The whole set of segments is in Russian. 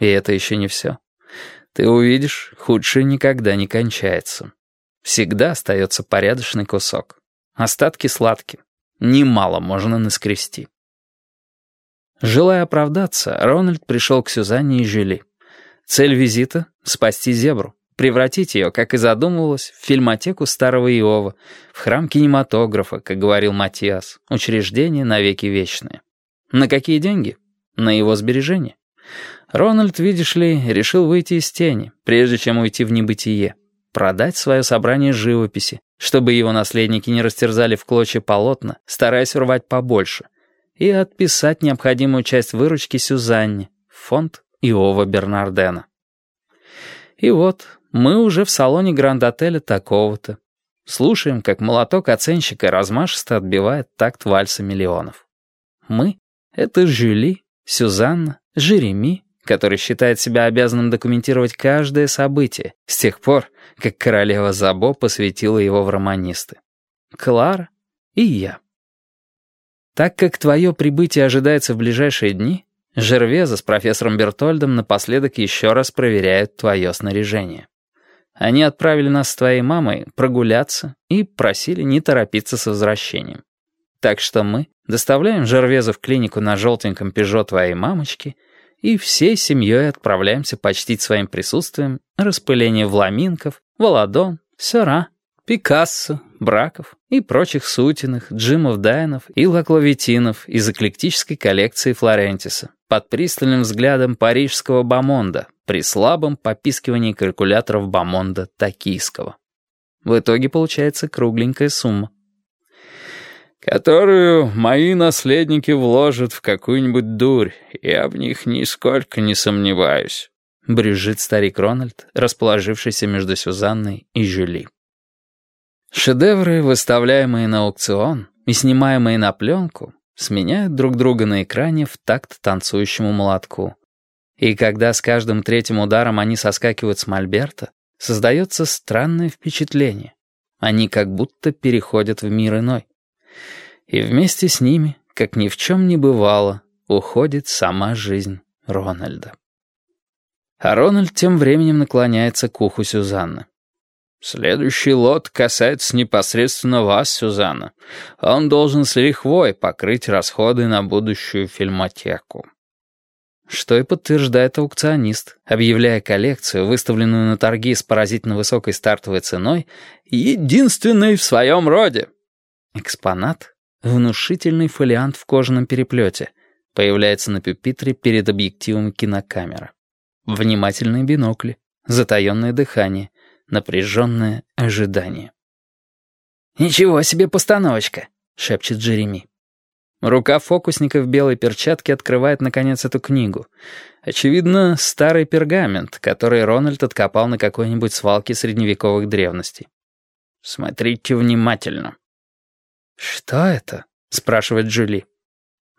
И это еще не все. Ты увидишь, худшее никогда не кончается. Всегда остается порядочный кусок. Остатки сладкие. Немало можно наскрести. Желая оправдаться, Рональд пришел к Сюзанне и Жюли. Цель визита — спасти зебру, превратить ее, как и задумывалось, в фильмотеку старого Иова, в храм кинематографа, как говорил Матиас, учреждение навеки вечное. На какие деньги? На его сбережения. Рональд, видишь ли, решил выйти из тени, прежде чем уйти в небытие, продать свое собрание живописи, чтобы его наследники не растерзали в клочья полотна, стараясь урвать побольше — и отписать необходимую часть выручки Сюзанне фонд Иова Бернардена. И вот мы уже в салоне гранд-отеля такого-то. Слушаем, как молоток оценщика размашисто отбивает такт вальса миллионов. Мы — это Жюли, Сюзанна, Жереми, который считает себя обязанным документировать каждое событие с тех пор, как королева Забо посвятила его в романисты. Клара и я. Так как твое прибытие ожидается в ближайшие дни, Жервеза с профессором Бертольдом напоследок еще раз проверяют твое снаряжение. Они отправили нас с твоей мамой прогуляться и просили не торопиться с возвращением. Так что мы доставляем Жервеза в клинику на желтеньком пежо твоей мамочки и всей семьей отправляемся почтить своим присутствием распыление вламинков, Володон, Сера, Пикассо, Браков и прочих сутиных, Джимов Дайнов и Лаклавитинов из эклектической коллекции Флорентиса под пристальным взглядом парижского бомонда при слабом попискивании калькуляторов бомонда токийского. В итоге получается кругленькая сумма. «Которую мои наследники вложат в какую-нибудь дурь, я в них нисколько не сомневаюсь», брюзжит старик Рональд, расположившийся между Сюзанной и Жюли. Шедевры, выставляемые на аукцион и снимаемые на пленку, сменяют друг друга на экране в такт танцующему молотку. И когда с каждым третьим ударом они соскакивают с мольберта, создается странное впечатление. Они как будто переходят в мир иной. И вместе с ними, как ни в чем не бывало, уходит сама жизнь Рональда. А Рональд тем временем наклоняется к уху Сюзанны. «Следующий лот касается непосредственно вас, Сюзанна. Он должен с лихвой покрыть расходы на будущую фильмотеку». Что и подтверждает аукционист, объявляя коллекцию, выставленную на торги с поразительно высокой стартовой ценой, единственной в своем роде. Экспонат — внушительный фолиант в кожаном переплете, появляется на пюпитре перед объективом кинокамеры. Внимательные бинокли, затаенное дыхание — напряженное ожидание. «Ничего себе постановочка!» — шепчет Джереми. Рука фокусника в белой перчатке открывает, наконец, эту книгу. Очевидно, старый пергамент, который Рональд откопал на какой-нибудь свалке средневековых древностей. «Смотрите внимательно». «Что это?» — спрашивает Джули.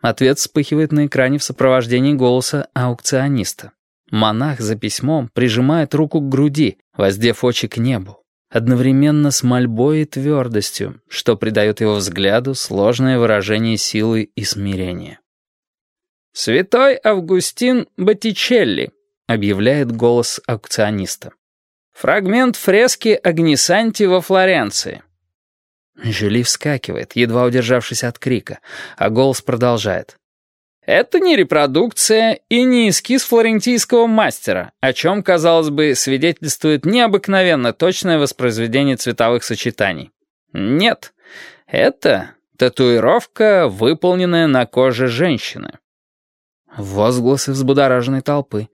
Ответ вспыхивает на экране в сопровождении голоса аукциониста. Монах за письмом прижимает руку к груди, воздев очи к небу, одновременно с мольбой и твердостью, что придает его взгляду сложное выражение силы и смирения. «Святой Августин Боттичелли», — объявляет голос аукциониста. «Фрагмент фрески Агнисанти во Флоренции». Жюли вскакивает, едва удержавшись от крика, а голос продолжает. Это не репродукция и не эскиз флорентийского мастера, о чем, казалось бы, свидетельствует необыкновенно точное воспроизведение цветовых сочетаний. Нет, это татуировка, выполненная на коже женщины. Возгласы взбудораженной толпы.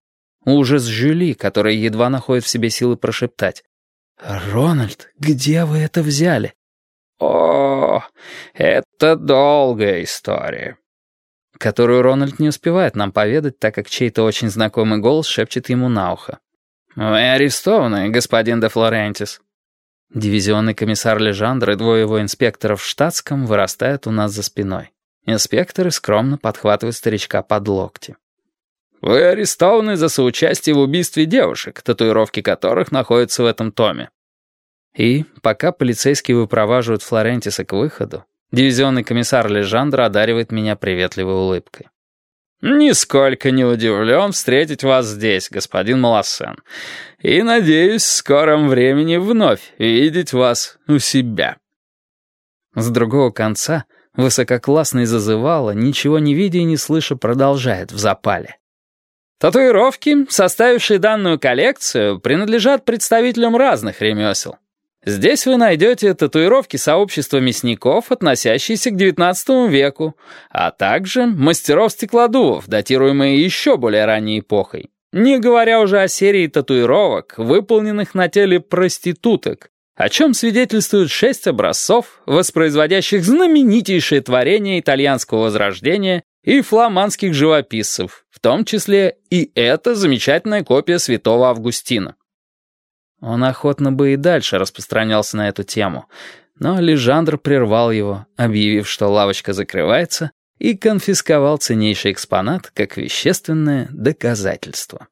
Ужас Жюли, которая едва находит в себе силы прошептать. «Рональд, где вы это взяли?» «О, это долгая история» которую Рональд не успевает нам поведать, так как чей-то очень знакомый голос шепчет ему на ухо. «Вы арестованы, господин де Флорентис». Дивизионный комиссар Лежандр и двое его инспекторов в штатском вырастают у нас за спиной. Инспекторы скромно подхватывают старичка под локти. «Вы арестованы за соучастие в убийстве девушек, татуировки которых находятся в этом томе». И, пока полицейские выпроваживают Флорентиса к выходу, Дивизионный комиссар Лежандр одаривает меня приветливой улыбкой. Нисколько не удивлен встретить вас здесь, господин Малосен. И надеюсь в скором времени вновь видеть вас у себя». С другого конца высококлассный зазывало, ничего не видя и не слыша, продолжает в запале. Татуировки, составившие данную коллекцию, принадлежат представителям разных ремесел. Здесь вы найдете татуировки сообщества мясников, относящиеся к XIX веку, а также мастеров-стеклодувов, датируемые еще более ранней эпохой. Не говоря уже о серии татуировок, выполненных на теле проституток, о чем свидетельствуют шесть образцов, воспроизводящих знаменитейшее творение итальянского возрождения и фламандских живописцев, в том числе и эта замечательная копия святого Августина. Он охотно бы и дальше распространялся на эту тему, но Лежандр прервал его, объявив, что лавочка закрывается, и конфисковал ценнейший экспонат как вещественное доказательство.